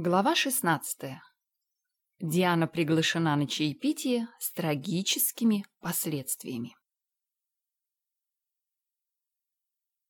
Глава 16. Диана приглашена на чаепитие с трагическими последствиями.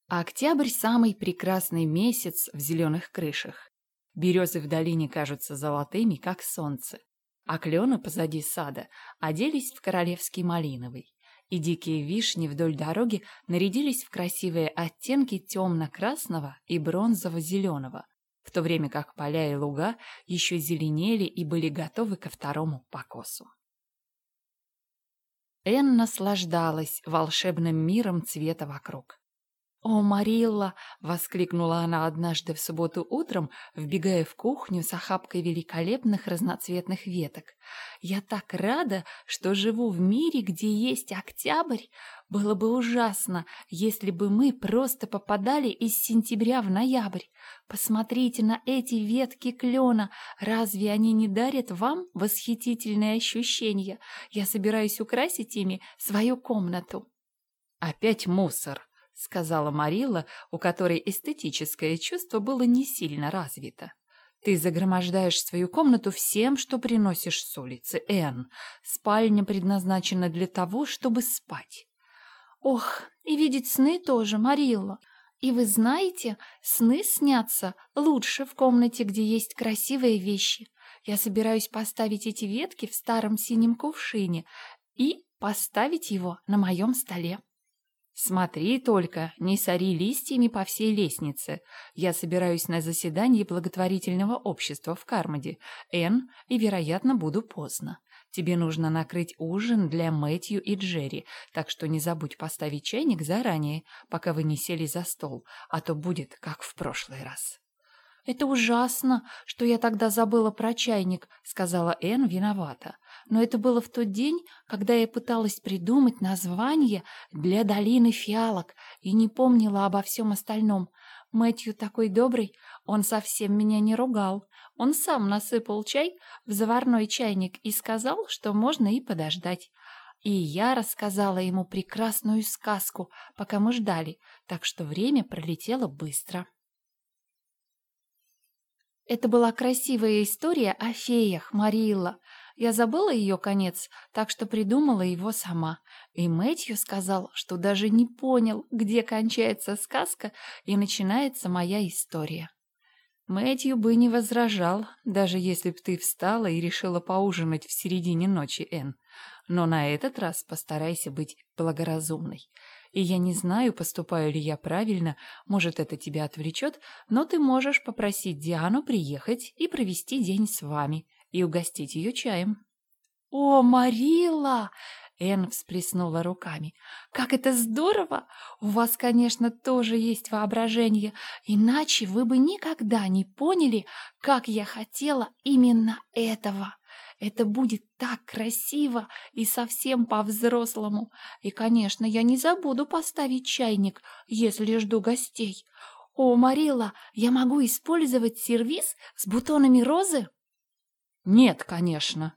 Октябрь – самый прекрасный месяц в зеленых крышах. Березы в долине кажутся золотыми, как солнце, а клены позади сада оделись в королевский малиновый, и дикие вишни вдоль дороги нарядились в красивые оттенки темно-красного и бронзово-зеленого, в то время как поля и луга еще зеленели и были готовы ко второму покосу. Энн наслаждалась волшебным миром цвета вокруг. «О, Марилла!» — воскликнула она однажды в субботу утром, вбегая в кухню с охапкой великолепных разноцветных веток. «Я так рада, что живу в мире, где есть октябрь. Было бы ужасно, если бы мы просто попадали из сентября в ноябрь. Посмотрите на эти ветки клена. Разве они не дарят вам восхитительные ощущения? Я собираюсь украсить ими свою комнату». «Опять мусор!» — сказала Марилла, у которой эстетическое чувство было не сильно развито. «Ты загромождаешь свою комнату всем, что приносишь с улицы, Энн. Спальня предназначена для того, чтобы спать». «Ох, и видеть сны тоже, Марилла. И вы знаете, сны снятся лучше в комнате, где есть красивые вещи. Я собираюсь поставить эти ветки в старом синем кувшине и поставить его на моем столе». «Смотри только, не сори листьями по всей лестнице. Я собираюсь на заседание благотворительного общества в Кармоде, Энн, и, вероятно, буду поздно. Тебе нужно накрыть ужин для Мэтью и Джерри, так что не забудь поставить чайник заранее, пока вы не сели за стол, а то будет, как в прошлый раз». «Это ужасно, что я тогда забыла про чайник», — сказала Энн виновата. «Но это было в тот день, когда я пыталась придумать название для долины фиалок и не помнила обо всем остальном. Мэтью такой добрый, он совсем меня не ругал. Он сам насыпал чай в заварной чайник и сказал, что можно и подождать. И я рассказала ему прекрасную сказку, пока мы ждали, так что время пролетело быстро». Это была красивая история о феях, Марилла. Я забыла ее конец, так что придумала его сама. И Мэтью сказал, что даже не понял, где кончается сказка и начинается моя история. Мэтью бы не возражал, даже если б ты встала и решила поужинать в середине ночи, Энн. Но на этот раз постарайся быть благоразумной. И я не знаю, поступаю ли я правильно, может, это тебя отвлечет, но ты можешь попросить Диану приехать и провести день с вами и угостить ее чаем». «О, Марила!» Энн всплеснула руками. «Как это здорово! У вас, конечно, тоже есть воображение, иначе вы бы никогда не поняли, как я хотела именно этого!» Это будет так красиво и совсем по-взрослому. И, конечно, я не забуду поставить чайник, если жду гостей. О, Марила, я могу использовать сервиз с бутонами розы? Нет, конечно.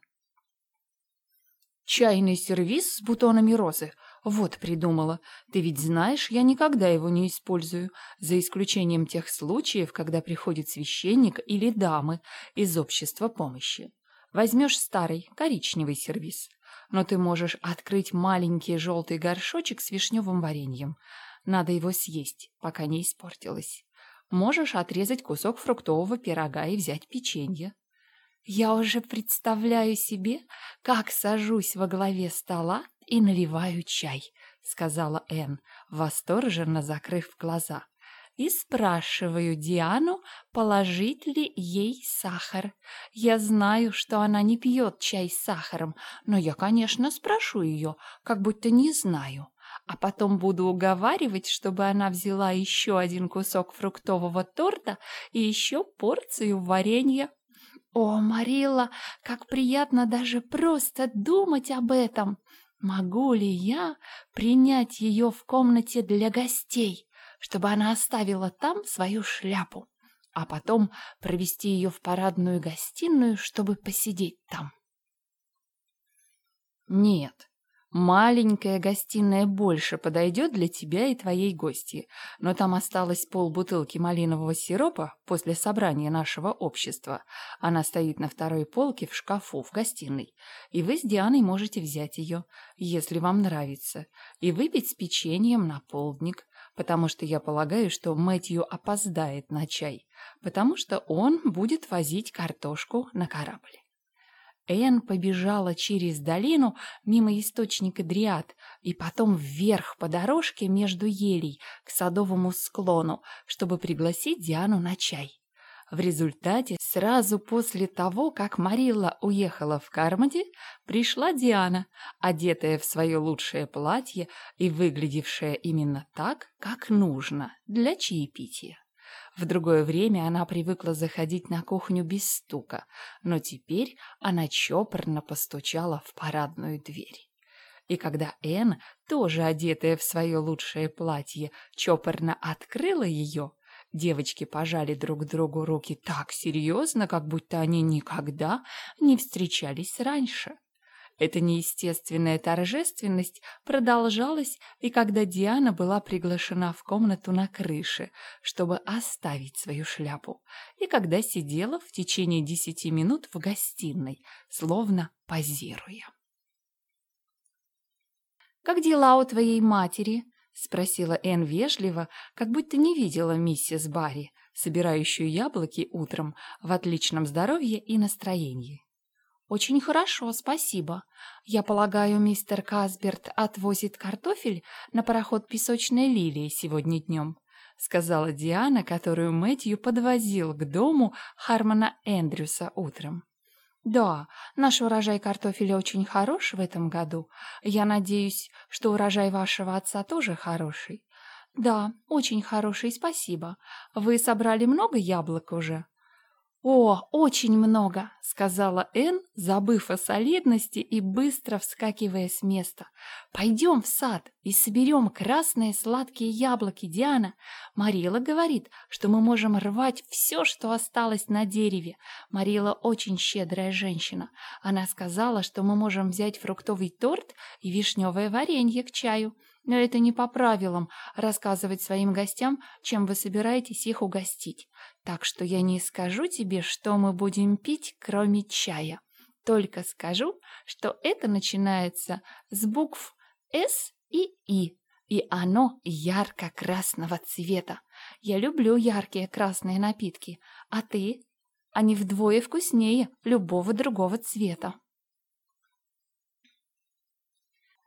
Чайный сервиз с бутонами розы. Вот придумала. Ты ведь знаешь, я никогда его не использую, за исключением тех случаев, когда приходит священник или дамы из общества помощи. Возьмешь старый, коричневый сервиз. Но ты можешь открыть маленький желтый горшочек с вишневым вареньем. Надо его съесть, пока не испортилось. Можешь отрезать кусок фруктового пирога и взять печенье. Я уже представляю себе, как сажусь во главе стола и наливаю чай, сказала Энн, восторженно закрыв глаза и спрашиваю Диану, положить ли ей сахар. Я знаю, что она не пьет чай с сахаром, но я, конечно, спрошу ее, как будто не знаю. А потом буду уговаривать, чтобы она взяла еще один кусок фруктового торта и еще порцию варенья. О, Марилла, как приятно даже просто думать об этом! Могу ли я принять ее в комнате для гостей? Чтобы она оставила там свою шляпу, а потом провести ее в парадную гостиную, чтобы посидеть там. Нет, Маленькая гостиная больше подойдет для тебя и твоей гости, но там осталось полбутылки малинового сиропа после собрания нашего общества. Она стоит на второй полке в шкафу в гостиной, и вы с Дианой можете взять ее, если вам нравится, и выпить с печеньем на полдник, потому что я полагаю, что Мэтью опоздает на чай, потому что он будет возить картошку на корабль. Энн побежала через долину мимо источника Дриад и потом вверх по дорожке между елей к садовому склону, чтобы пригласить Диану на чай. В результате, сразу после того, как Марилла уехала в Кармоди, пришла Диана, одетая в свое лучшее платье и выглядевшая именно так, как нужно для чаепития. В другое время она привыкла заходить на кухню без стука, но теперь она чопорно постучала в парадную дверь. И когда Энн, тоже одетая в свое лучшее платье, чопорно открыла ее, девочки пожали друг другу руки так серьезно, как будто они никогда не встречались раньше. Эта неестественная торжественность продолжалась и когда Диана была приглашена в комнату на крыше, чтобы оставить свою шляпу, и когда сидела в течение десяти минут в гостиной, словно позируя. «Как дела у твоей матери?» — спросила Энн вежливо, как будто не видела миссис Барри, собирающую яблоки утром в отличном здоровье и настроении. «Очень хорошо, спасибо. Я полагаю, мистер Касберт отвозит картофель на пароход «Песочная лилия» сегодня днем», — сказала Диана, которую Мэтью подвозил к дому Хармона Эндрюса утром. «Да, наш урожай картофеля очень хорош в этом году. Я надеюсь, что урожай вашего отца тоже хороший». «Да, очень хороший, спасибо. Вы собрали много яблок уже?» «О, очень много!» — сказала Энн, забыв о солидности и быстро вскакивая с места. «Пойдем в сад и соберем красные сладкие яблоки, Диана. Марила говорит, что мы можем рвать все, что осталось на дереве. Марила очень щедрая женщина. Она сказала, что мы можем взять фруктовый торт и вишневое варенье к чаю. Но это не по правилам рассказывать своим гостям, чем вы собираетесь их угостить. Так что я не скажу тебе, что мы будем пить, кроме чая. Только скажу, что это начинается с букв «С» и «И», и оно ярко-красного цвета. Я люблю яркие красные напитки, а ты? Они вдвое вкуснее любого другого цвета.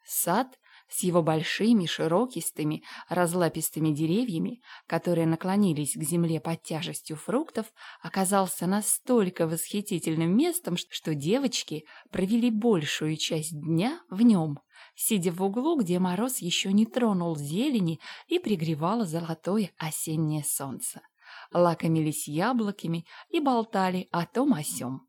Сад с его большими, широкистыми, разлапистыми деревьями, которые наклонились к земле под тяжестью фруктов, оказался настолько восхитительным местом, что девочки провели большую часть дня в нем, сидя в углу, где мороз еще не тронул зелени и пригревало золотое осеннее солнце. Лакомились яблоками и болтали о том о сём.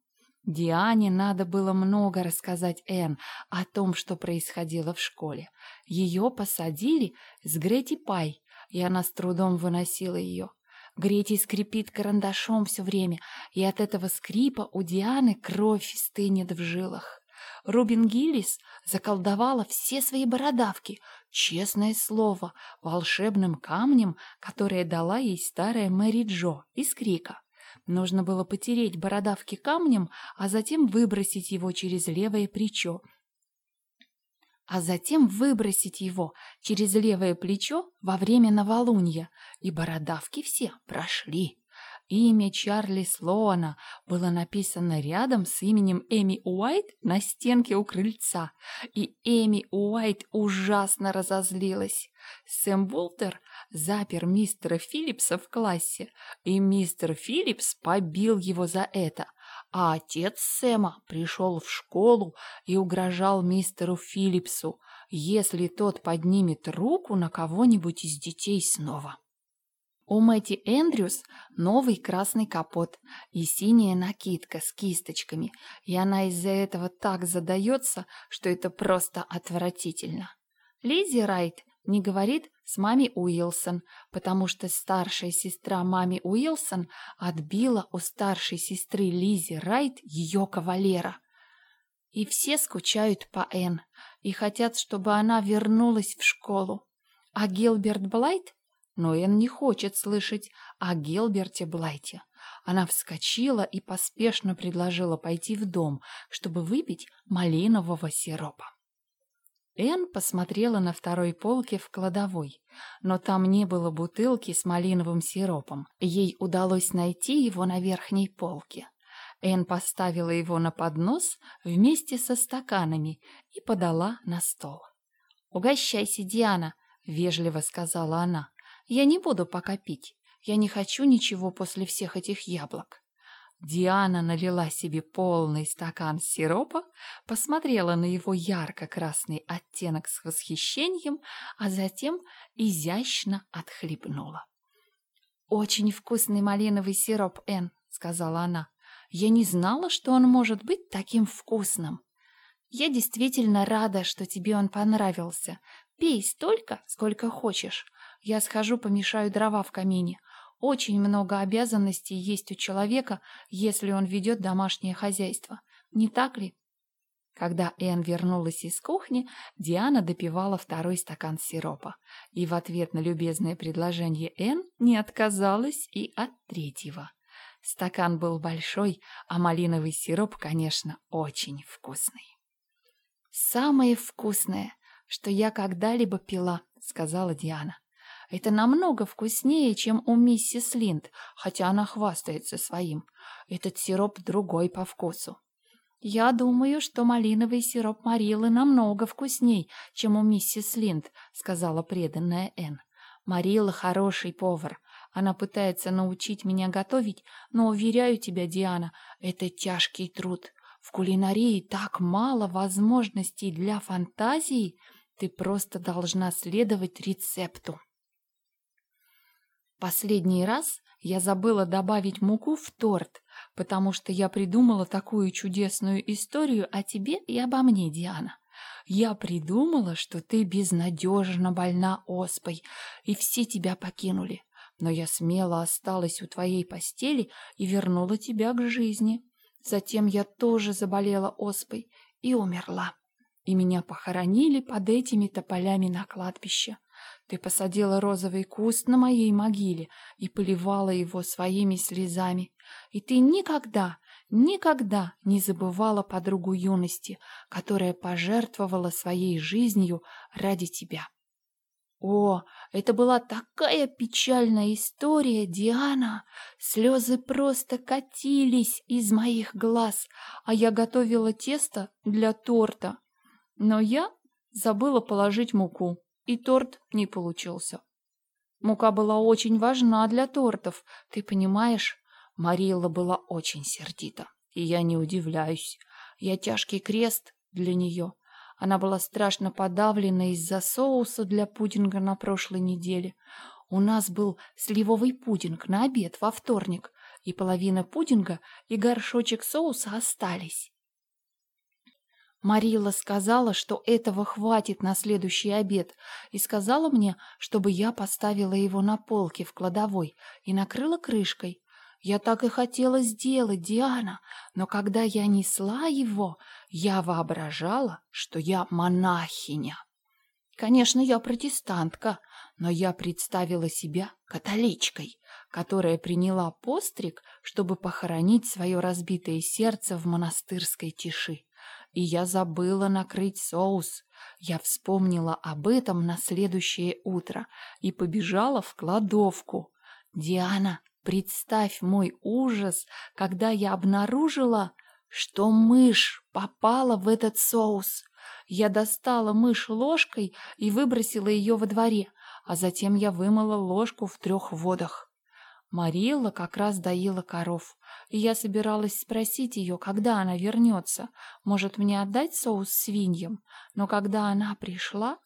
Диане надо было много рассказать Энн о том, что происходило в школе. Ее посадили с Грети Пай, и она с трудом выносила ее. Грети скрипит карандашом все время, и от этого скрипа у Дианы кровь стынет в жилах. Рубин Гиллис заколдовала все свои бородавки, честное слово, волшебным камнем, которое дала ей старая Мэри Джо из Крика. Нужно было потереть бородавки камнем, а затем выбросить его через левое плечо. А затем выбросить его через левое плечо во время новолуния, и бородавки все прошли. Имя Чарли Слоана было написано рядом с именем Эми Уайт на стенке у крыльца, и Эми Уайт ужасно разозлилась. Сэм Болтер запер мистера Филлипса в классе, и мистер Филлипс побил его за это, а отец Сэма пришел в школу и угрожал мистеру Филлипсу, если тот поднимет руку на кого-нибудь из детей снова. У Мэти Эндрюс новый красный капот и синяя накидка с кисточками, и она из-за этого так задается, что это просто отвратительно. Лизи Райт не говорит с мами Уилсон, потому что старшая сестра мами Уилсон отбила у старшей сестры Лизи Райт ее кавалера. И все скучают по Энн, и хотят, чтобы она вернулась в школу. А Гилберт Блайт? Но Энн не хочет слышать о Гилберте Блайте. Она вскочила и поспешно предложила пойти в дом, чтобы выпить малинового сиропа. Энн посмотрела на второй полке в кладовой, но там не было бутылки с малиновым сиропом. Ей удалось найти его на верхней полке. Энн поставила его на поднос вместе со стаканами и подала на стол. «Угощайся, Диана», — вежливо сказала она. «Я не буду пока пить. Я не хочу ничего после всех этих яблок». Диана налила себе полный стакан сиропа, посмотрела на его ярко-красный оттенок с восхищением, а затем изящно отхлебнула. «Очень вкусный малиновый сироп, Энн», — сказала она. «Я не знала, что он может быть таким вкусным. Я действительно рада, что тебе он понравился. Пей столько, сколько хочешь. Я схожу помешаю дрова в камине, очень много обязанностей есть у человека, если он ведет домашнее хозяйство. Не так ли? Когда Энн вернулась из кухни, Диана допивала второй стакан сиропа. И в ответ на любезное предложение Энн не отказалась и от третьего. Стакан был большой, а малиновый сироп, конечно, очень вкусный. «Самое вкусное, что я когда-либо пила», — сказала Диана. Это намного вкуснее, чем у миссис Линд, хотя она хвастается своим. Этот сироп другой по вкусу. Я думаю, что малиновый сироп Марилы намного вкусней, чем у миссис Линд, сказала преданная Энн. Марила хороший повар. Она пытается научить меня готовить, но, уверяю тебя, Диана, это тяжкий труд. В кулинарии так мало возможностей для фантазии, ты просто должна следовать рецепту. Последний раз я забыла добавить муку в торт, потому что я придумала такую чудесную историю о тебе и обо мне, Диана. Я придумала, что ты безнадежно больна оспой, и все тебя покинули. Но я смело осталась у твоей постели и вернула тебя к жизни. Затем я тоже заболела оспой и умерла. И меня похоронили под этими тополями на кладбище. Ты посадила розовый куст на моей могиле и поливала его своими слезами. И ты никогда, никогда не забывала подругу юности, которая пожертвовала своей жизнью ради тебя. О, это была такая печальная история, Диана! Слезы просто катились из моих глаз, а я готовила тесто для торта. Но я забыла положить муку и торт не получился. Мука была очень важна для тортов, ты понимаешь? Марилла была очень сердита, и я не удивляюсь. Я тяжкий крест для нее. Она была страшно подавлена из-за соуса для пудинга на прошлой неделе. У нас был сливовый пудинг на обед во вторник, и половина пудинга и горшочек соуса остались. Марила сказала, что этого хватит на следующий обед, и сказала мне, чтобы я поставила его на полке в кладовой и накрыла крышкой. Я так и хотела сделать, Диана, но когда я несла его, я воображала, что я монахиня. Конечно, я протестантка, но я представила себя католичкой, которая приняла постриг, чтобы похоронить свое разбитое сердце в монастырской тиши и я забыла накрыть соус. Я вспомнила об этом на следующее утро и побежала в кладовку. Диана, представь мой ужас, когда я обнаружила, что мышь попала в этот соус. Я достала мышь ложкой и выбросила ее во дворе, а затем я вымыла ложку в трех водах. Марилла как раз доила коров, и я собиралась спросить ее, когда она вернется. Может, мне отдать соус свиньям? Но когда она пришла,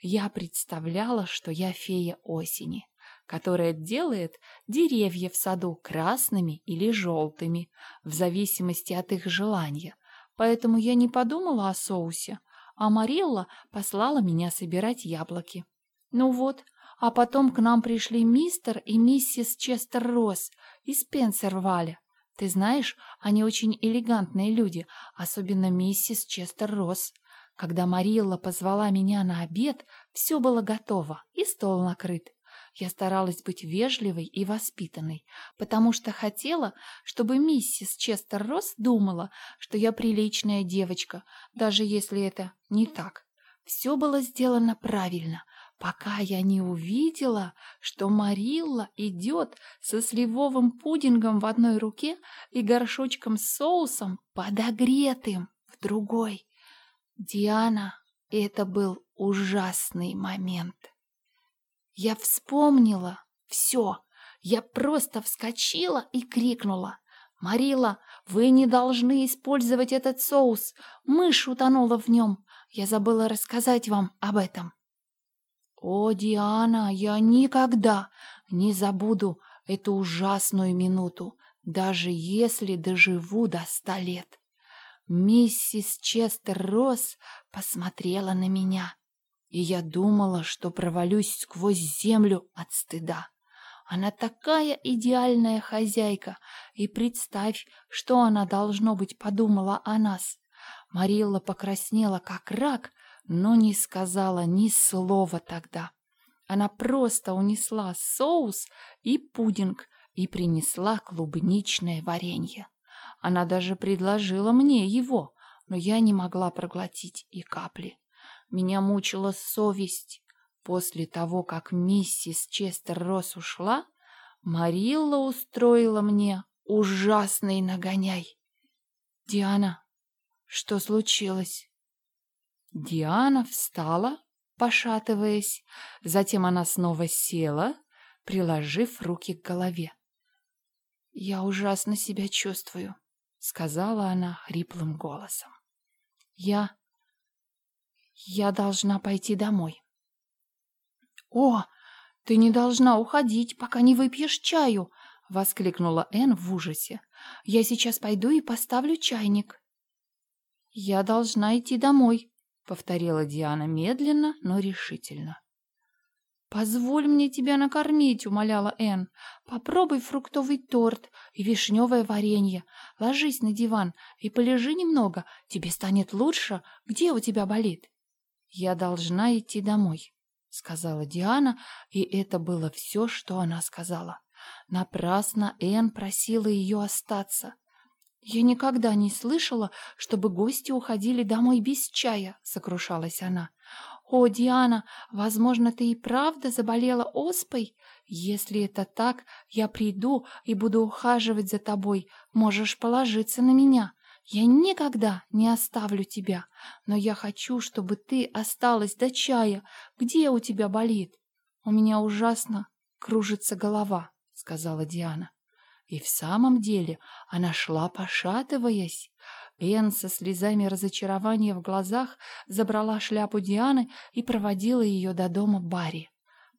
я представляла, что я фея осени, которая делает деревья в саду красными или желтыми, в зависимости от их желания. Поэтому я не подумала о соусе, а Марилла послала меня собирать яблоки. Ну вот, а потом к нам пришли мистер и миссис Честер Росс из Спенсерваля. Ты знаешь, они очень элегантные люди, особенно миссис Честер Росс. Когда Марилла позвала меня на обед, все было готово и стол накрыт. Я старалась быть вежливой и воспитанной, потому что хотела, чтобы миссис Честер Росс думала, что я приличная девочка, даже если это не так. Все было сделано правильно, пока я не увидела, что Марилла идет со сливовым пудингом в одной руке и горшочком с соусом подогретым в другой. Диана, это был ужасный момент. Я вспомнила все. Я просто вскочила и крикнула. «Марила, вы не должны использовать этот соус. Мышь утонула в нем. Я забыла рассказать вам об этом». «О, Диана, я никогда не забуду эту ужасную минуту, даже если доживу до ста лет». Миссис Честер Росс посмотрела на меня и я думала, что провалюсь сквозь землю от стыда. Она такая идеальная хозяйка, и представь, что она, должно быть, подумала о нас. Марилла покраснела, как рак, но не сказала ни слова тогда. Она просто унесла соус и пудинг и принесла клубничное варенье. Она даже предложила мне его, но я не могла проглотить и капли. Меня мучила совесть. После того, как миссис Честер Росс ушла, Марилла устроила мне ужасный нагоняй. «Диана, что случилось?» Диана встала, пошатываясь. Затем она снова села, приложив руки к голове. «Я ужасно себя чувствую», — сказала она хриплым голосом. «Я я должна пойти домой. О, ты не должна уходить, пока не выпьешь чаю, воскликнула Энн в ужасе. Я сейчас пойду и поставлю чайник. Я должна идти домой, повторила Диана медленно, но решительно. «Позволь мне тебя накормить», — умоляла Энн. «Попробуй фруктовый торт и вишневое варенье. Ложись на диван и полежи немного. Тебе станет лучше. Где у тебя болит?» «Я должна идти домой», — сказала Диана, и это было все, что она сказала. Напрасно Энн просила ее остаться. «Я никогда не слышала, чтобы гости уходили домой без чая», — сокрушалась она. «О, Диана, возможно, ты и правда заболела оспой? Если это так, я приду и буду ухаживать за тобой. Можешь положиться на меня. Я никогда не оставлю тебя, но я хочу, чтобы ты осталась до чая. Где у тебя болит? У меня ужасно кружится голова, сказала Диана. И в самом деле она шла, пошатываясь. Энн со слезами разочарования в глазах забрала шляпу Дианы и проводила ее до дома Барри.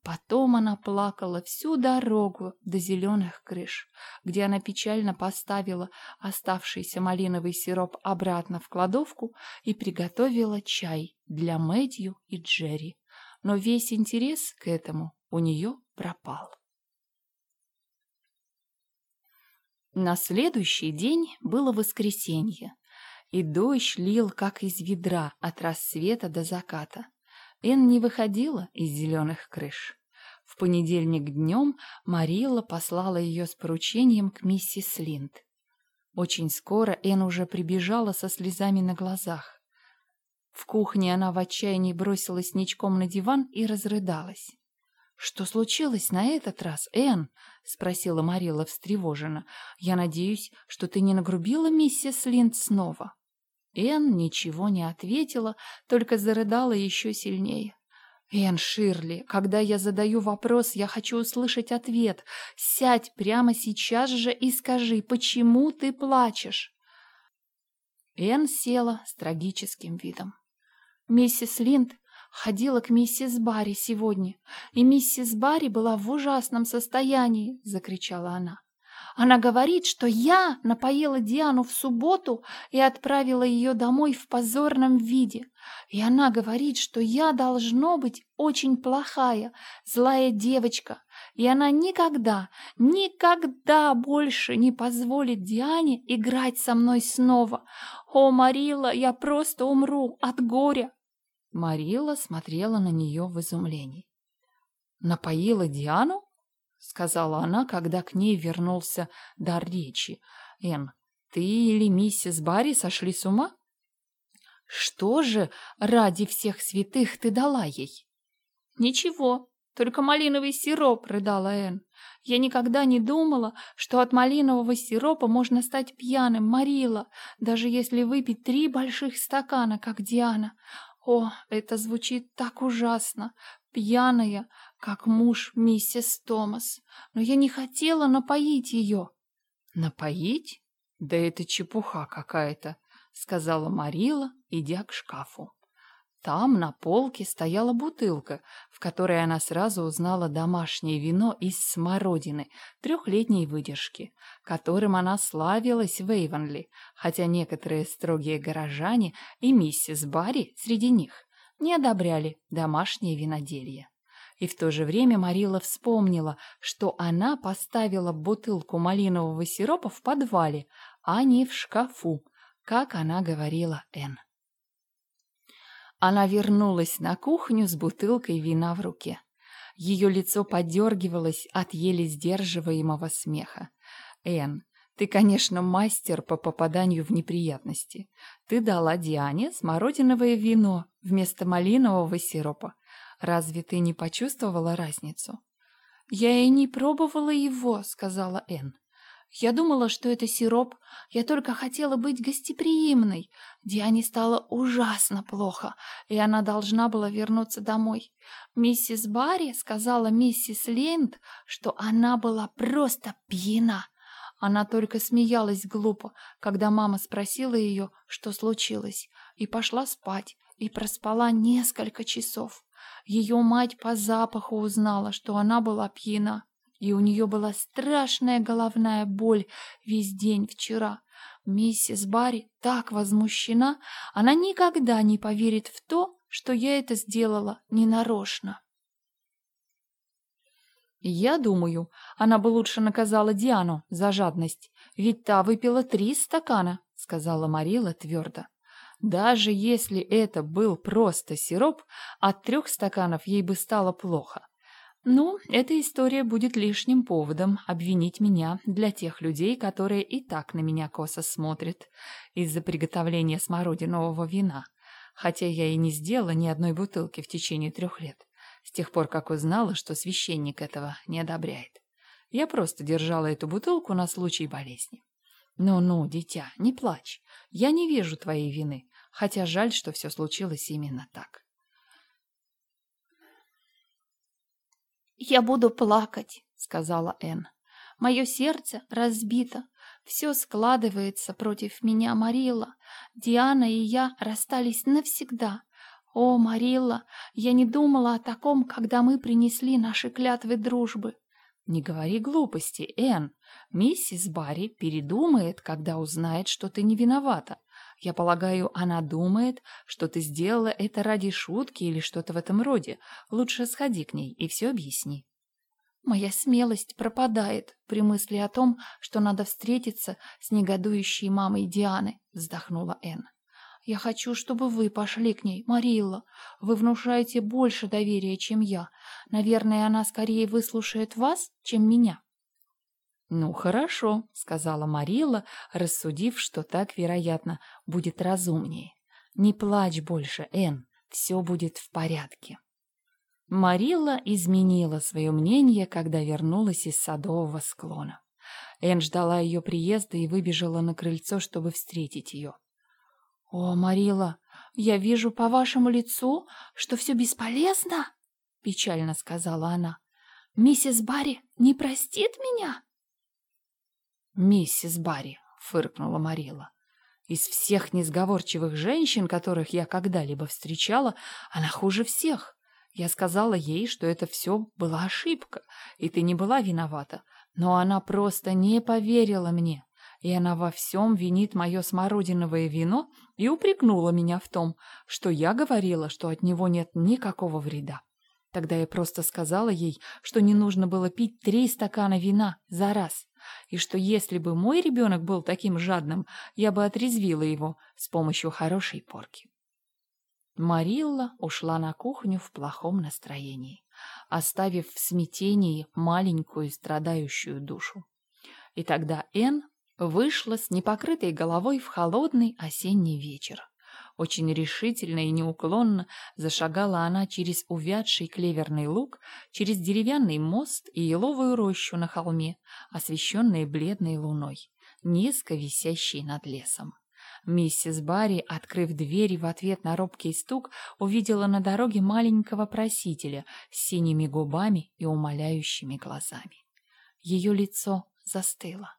Потом она плакала всю дорогу до зеленых крыш, где она печально поставила оставшийся малиновый сироп обратно в кладовку и приготовила чай для Мэдью и Джерри. Но весь интерес к этому у нее пропал. На следующий день было воскресенье, и дождь лил, как из ведра, от рассвета до заката. Эн не выходила из зеленых крыш. В понедельник днем Марилла послала ее с поручением к миссис Линд. Очень скоро Эн уже прибежала со слезами на глазах. В кухне она в отчаянии бросилась ничком на диван и разрыдалась. «Что случилось на этот раз, Эн?» — спросила Марилла встревоженно. «Я надеюсь, что ты не нагрубила миссис Линд снова?» Эн ничего не ответила, только зарыдала еще сильнее. «Энн Ширли, когда я задаю вопрос, я хочу услышать ответ. Сядь прямо сейчас же и скажи, почему ты плачешь?» Энн села с трагическим видом. «Миссис Линд ходила к миссис Барри сегодня, и миссис Барри была в ужасном состоянии!» — закричала она. Она говорит, что я напоила Диану в субботу и отправила ее домой в позорном виде. И она говорит, что я должно быть очень плохая, злая девочка, и она никогда, никогда больше не позволит Диане играть со мной снова. О, Марила, я просто умру от горя. Марила смотрела на нее в изумлении. «Напоила Диану?» — сказала она, когда к ней вернулся дар речи. «Энн, ты или миссис Барри сошли с ума?» «Что же ради всех святых ты дала ей?» «Ничего, только малиновый сироп», — рыдала Энн. «Я никогда не думала, что от малинового сиропа можно стать пьяным, Марила, даже если выпить три больших стакана, как Диана. О, это звучит так ужасно, пьяная, как муж миссис Томас. Но я не хотела напоить ее». «Напоить? Да это чепуха какая-то», — сказала Марила, идя к шкафу. Там на полке стояла бутылка, в которой она сразу узнала домашнее вино из смородины трехлетней выдержки, которым она славилась в Эйвонли, хотя некоторые строгие горожане и миссис Барри среди них не одобряли домашнее виноделье. И в то же время Марила вспомнила, что она поставила бутылку малинового сиропа в подвале, а не в шкафу, как она говорила Энн. Она вернулась на кухню с бутылкой вина в руке. Ее лицо подергивалось от еле сдерживаемого смеха. «Энн, ты, конечно, мастер по попаданию в неприятности. Ты дала Диане смородиновое вино вместо малинового сиропа. Разве ты не почувствовала разницу?» «Я и не пробовала его», — сказала Энн. Я думала, что это сироп. Я только хотела быть гостеприимной. Диане стало ужасно плохо, и она должна была вернуться домой. Миссис Барри сказала миссис Линд, что она была просто пьяна. Она только смеялась глупо, когда мама спросила ее, что случилось, и пошла спать, и проспала несколько часов. Ее мать по запаху узнала, что она была пьяна и у нее была страшная головная боль весь день вчера. Миссис Барри так возмущена, она никогда не поверит в то, что я это сделала ненарочно. Я думаю, она бы лучше наказала Диану за жадность, ведь та выпила три стакана, сказала Марила твердо. Даже если это был просто сироп, от трех стаканов ей бы стало плохо. Ну, эта история будет лишним поводом обвинить меня для тех людей, которые и так на меня косо смотрят из-за приготовления смородинового вина, хотя я и не сделала ни одной бутылки в течение трех лет, с тех пор, как узнала, что священник этого не одобряет. Я просто держала эту бутылку на случай болезни. Ну-ну, дитя, не плачь. Я не вижу твоей вины, хотя жаль, что все случилось именно так. «Я буду плакать», — сказала Энн. «Мое сердце разбито. Все складывается против меня, Марилла. Диана и я расстались навсегда. О, Марилла, я не думала о таком, когда мы принесли наши клятвы дружбы». «Не говори глупости, Энн. Миссис Барри передумает, когда узнает, что ты не виновата. Я полагаю, она думает, что ты сделала это ради шутки или что-то в этом роде. Лучше сходи к ней и все объясни. Моя смелость пропадает при мысли о том, что надо встретиться с негодующей мамой Дианы, вздохнула Энн. Я хочу, чтобы вы пошли к ней, Марилла. Вы внушаете больше доверия, чем я. Наверное, она скорее выслушает вас, чем меня. «Ну, хорошо», — сказала Марила, рассудив, что так, вероятно, будет разумнее. «Не плачь больше, Энн, все будет в порядке». Марила изменила свое мнение, когда вернулась из садового склона. Энн ждала ее приезда и выбежала на крыльцо, чтобы встретить ее. «О, Марила, я вижу по вашему лицу, что все бесполезно», — печально сказала она. «Миссис Барри не простит меня?» «Миссис Барри», — фыркнула Марила. «Из всех несговорчивых женщин, которых я когда-либо встречала, она хуже всех. Я сказала ей, что это все была ошибка, и ты не была виновата. Но она просто не поверила мне, и она во всем винит мое смородиновое вино и упрекнула меня в том, что я говорила, что от него нет никакого вреда. Тогда я просто сказала ей, что не нужно было пить три стакана вина за раз, и что если бы мой ребенок был таким жадным, я бы отрезвила его с помощью хорошей порки. Марилла ушла на кухню в плохом настроении, оставив в смятении маленькую страдающую душу. И тогда Энн вышла с непокрытой головой в холодный осенний вечер. Очень решительно и неуклонно зашагала она через увядший клеверный луг, через деревянный мост и еловую рощу на холме, освещенные бледной луной, низко висящей над лесом. Миссис Барри, открыв двери в ответ на робкий стук, увидела на дороге маленького просителя с синими губами и умоляющими глазами. Ее лицо застыло.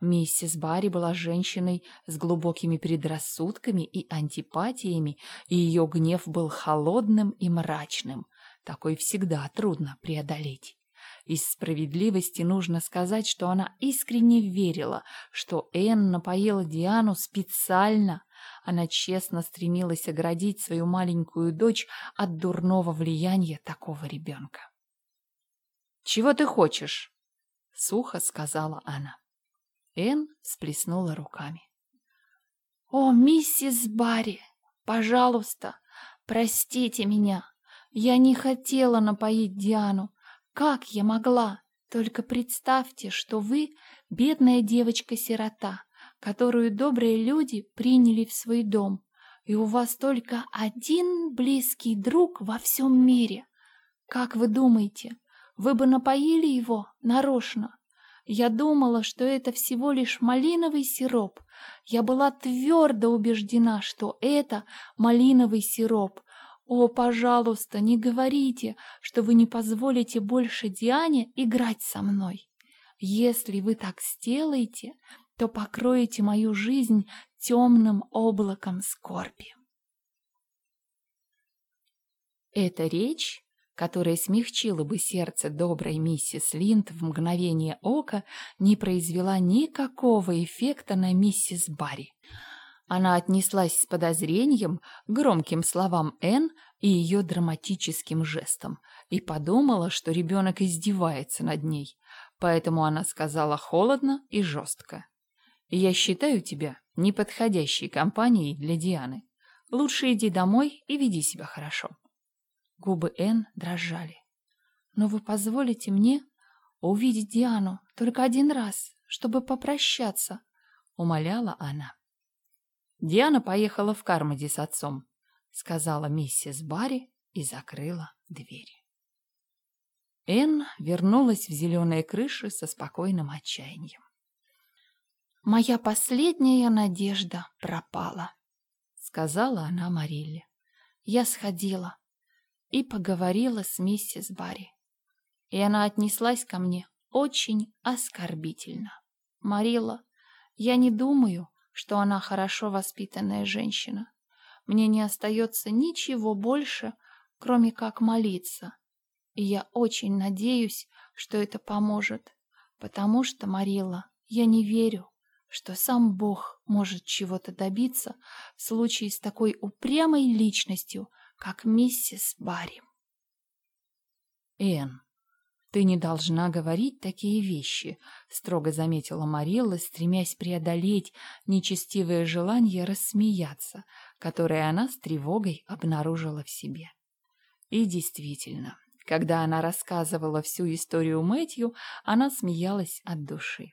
Миссис Барри была женщиной с глубокими предрассудками и антипатиями, и ее гнев был холодным и мрачным. Такой всегда трудно преодолеть. Из справедливости нужно сказать, что она искренне верила, что Энн напоила Диану специально. Она честно стремилась оградить свою маленькую дочь от дурного влияния такого ребенка. «Чего ты хочешь?» — сухо сказала она. Энн сплеснула руками. «О, миссис Барри, пожалуйста, простите меня. Я не хотела напоить Диану. Как я могла? Только представьте, что вы бедная девочка-сирота, которую добрые люди приняли в свой дом, и у вас только один близкий друг во всем мире. Как вы думаете, вы бы напоили его нарочно? Я думала, что это всего лишь малиновый сироп. Я была твердо убеждена, что это малиновый сироп. О, пожалуйста, не говорите, что вы не позволите больше Диане играть со мной. Если вы так сделаете, то покроете мою жизнь темным облаком скорби. Эта речь которая смягчила бы сердце доброй миссис Линд в мгновение ока, не произвела никакого эффекта на миссис Барри. Она отнеслась с подозрением к громким словам Энн и ее драматическим жестам и подумала, что ребенок издевается над ней, поэтому она сказала холодно и жестко. «Я считаю тебя неподходящей компанией для Дианы. Лучше иди домой и веди себя хорошо». Губы Энн дрожали. «Но вы позволите мне увидеть Диану только один раз, чтобы попрощаться», — умоляла она. Диана поехала в Кармоди с отцом, — сказала миссис Барри и закрыла дверь. Энн вернулась в зеленые крыши со спокойным отчаянием. «Моя последняя надежда пропала», — сказала она Марилле. «Я сходила, и поговорила с миссис Барри. И она отнеслась ко мне очень оскорбительно. Марила, я не думаю, что она хорошо воспитанная женщина. Мне не остается ничего больше, кроме как молиться. И я очень надеюсь, что это поможет, потому что, Марила, я не верю, что сам Бог может чего-то добиться в случае с такой упрямой личностью, как миссис Барри. «Энн, ты не должна говорить такие вещи», — строго заметила Марилла, стремясь преодолеть нечестивое желание рассмеяться, которое она с тревогой обнаружила в себе. И действительно, когда она рассказывала всю историю Мэтью, она смеялась от души.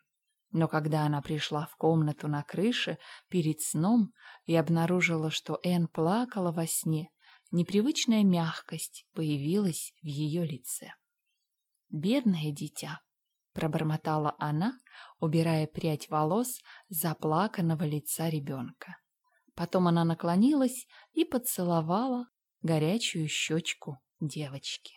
Но когда она пришла в комнату на крыше перед сном и обнаружила, что Энн плакала во сне, непривычная мягкость появилась в ее лице. «Бедное дитя!» — пробормотала она, убирая прядь волос заплаканного лица ребенка. Потом она наклонилась и поцеловала горячую щечку девочки.